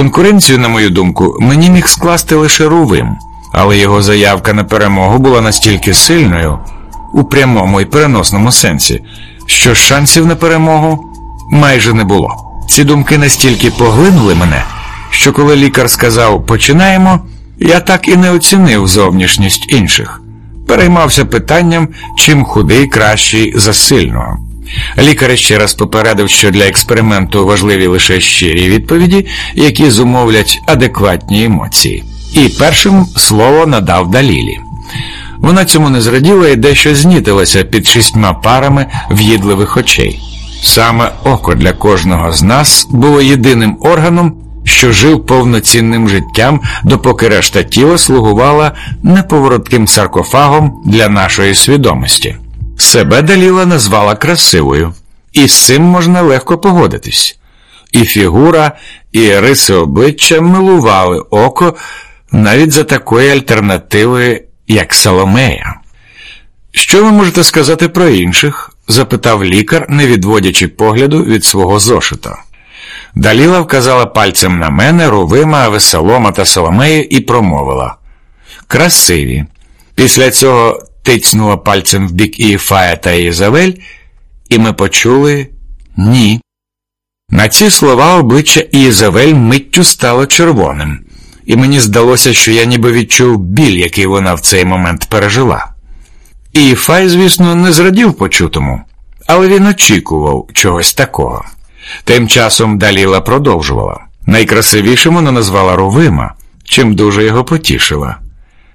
Конкуренцію, на мою думку, мені міг скласти лише Рувим, але його заявка на перемогу була настільки сильною у прямому і переносному сенсі, що шансів на перемогу майже не було. Ці думки настільки поглинули мене, що коли лікар сказав починаємо, я так і не оцінив зовнішність інших. Переймався питанням, чим худий кращий за сильного. Лікар ще раз попередив, що для експерименту важливі лише щирі відповіді, які зумовлять адекватні емоції. І першим слово надав Далілі. Вона цьому не зраділа і дещо знітилася під шістьма парами в'їдливих очей. Саме око для кожного з нас було єдиним органом, що жив повноцінним життям, допоки решта тіла слугувала неповоротким саркофагом для нашої свідомості. Себе Даліла назвала красивою, і з цим можна легко погодитись. І фігура, і риси обличчя милували око навіть за такої альтернативи, як Соломея. Що ви можете сказати про інших? запитав лікар, не відводячи погляду від свого зошита. Даліла вказала пальцем на мене, Рувима, Веселома та Соломею і промовила Красиві. Після цього тицнула пальцем в бік Ієфая та Єзавель, і ми почули ні. На ці слова обличчя Ієзавель миттю стало червоним, і мені здалося, що я ніби відчув біль, який вона в цей момент пережила. Ієфай, звісно, не зрадів почутому, але він очікував чогось такого. Тим часом Даліла продовжувала. Найкрасивішим вона назвала Рувима, чим дуже його потішила.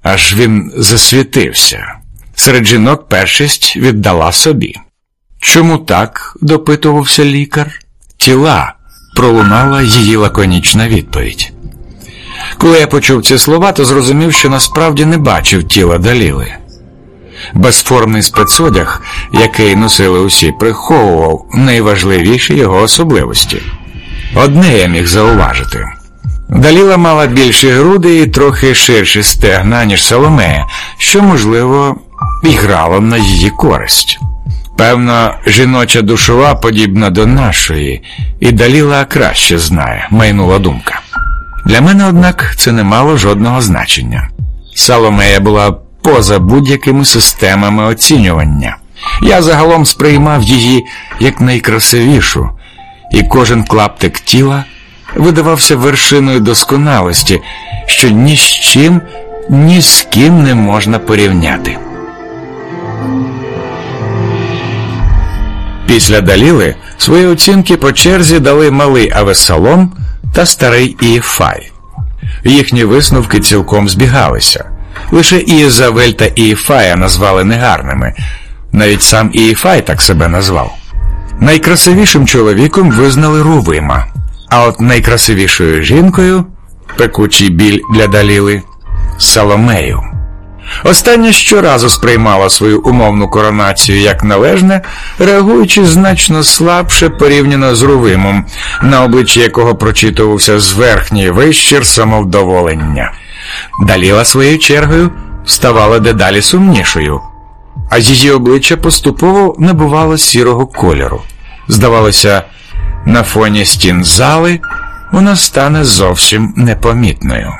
Аж він засвітився. Серед жінок першість віддала собі. Чому так? допитувався лікар. Тіла, пролунала її лаконічна відповідь. Коли я почув ці слова, то зрозумів, що насправді не бачив тіла Даліли. Безформний спецодяг, який носили усі, приховував найважливіші його особливості. Одне я міг зауважити. Даліла мала більші груди і трохи ширші стегна, ніж Соломея, що, можливо, і грало на її користь. Певно, жіноча душова подібна до нашої, і Даліла краще знає, майнула думка. Для мене, однак, це не мало жодного значення. Соломея була поза будь-якими системами оцінювання. Я загалом сприймав її як найкрасивішу, і кожен клаптик тіла видавався вершиною досконалості, що ні з чим, ні з ким не можна порівняти. Після Даліли свої оцінки по черзі дали малий Авесалом та старий Ієфай. Їхні висновки цілком збігалися. Лише Ієзавель та Ієфая назвали негарними, навіть сам Ієфай так себе назвав. Найкрасивішим чоловіком визнали Рувима, а от найкрасивішою жінкою пекучий біль для Даліли Соломею. Остання щоразу сприймала свою умовну коронацію як належне, реагуючи значно слабше порівняно з Рувимом, на обличчі якого прочитувався зверхній вищір самовдоволення. Даліла своєю чергою ставала дедалі сумнішою, а її обличчя поступово набувало сірого кольору. Здавалося, на фоні стін зали вона стане зовсім непомітною.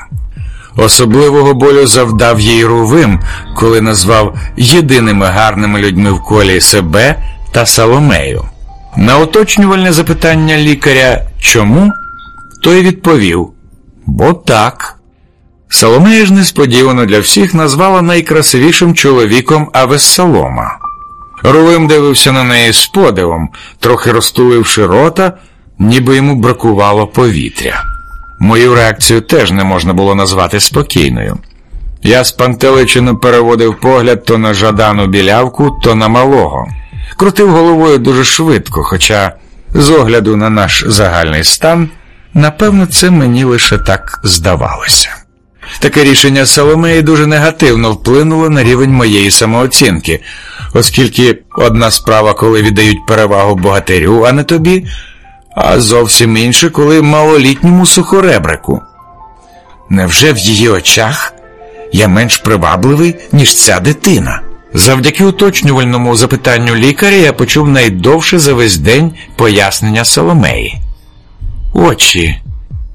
Особливого болю завдав їй Рувим, коли назвав єдиними гарними людьми в колі себе та Соломею. На уточнювальне запитання лікаря чому? той відповів бо так. Соломея ж несподівано для всіх назвала найкрасивішим чоловіком Авессалома. Рувим дивився на неї з подивом, трохи розтуливши рота, ніби йому бракувало повітря. Мою реакцію теж не можна було назвати спокійною. Я спантеличено переводив погляд то на жадану білявку, то на малого. Крутив головою дуже швидко, хоча, з огляду на наш загальний стан, напевно, це мені лише так здавалося. Таке рішення Соломеї дуже негативно вплинуло на рівень моєї самооцінки, оскільки одна справа, коли віддають перевагу богатирю, а не тобі, а зовсім інше, коли малолітньому сухоребрику. Невже в її очах я менш привабливий, ніж ця дитина? Завдяки уточнювальному запитанню лікаря я почув найдовше за весь день пояснення Соломеї. Очі,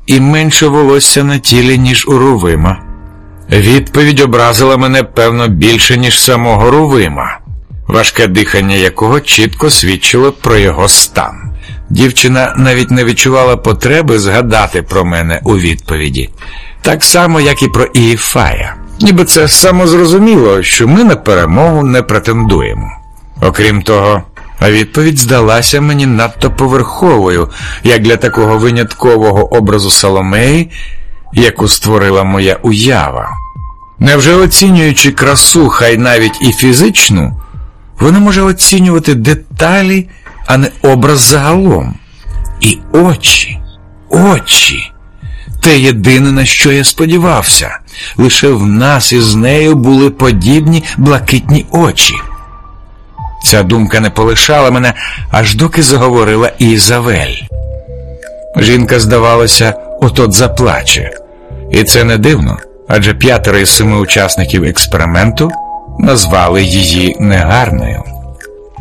і менше волосся на тілі, ніж у Рувима. Відповідь образила мене, певно, більше, ніж самого Рувима, важке дихання якого чітко свідчило про його стан. Дівчина навіть не відчувала потреби згадати про мене у відповіді, так само, як і про Ієфая. Ніби це самозрозуміло, що ми на перемогу не претендуємо. Окрім того, відповідь здалася мені надто поверховою, як для такого виняткового образу Соломеї, яку створила моя уява. Невже оцінюючи красу, хай навіть і фізичну, вона може оцінювати деталі, а не образ загалом. І очі, очі. Те єдине, на що я сподівався, лише в нас із нею були подібні блакитні очі. Ця думка не полишала мене, аж доки заговорила Ізавель. Жінка, здавалося, от-от заплаче. І це не дивно, адже п'ятеро із семи учасників експерименту назвали її негарною.